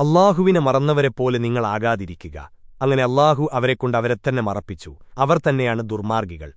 അള്ളാഹുവിനെ മറന്നവരെപ്പോലെ നിങ്ങളാകാതിരിക്കുക അങ്ങനെ അള്ളാഹു അവരെക്കൊണ്ട് തന്നെ മറപ്പിച്ചു. അവർ തന്നെയാണ് ദുർമാർഗികൾ.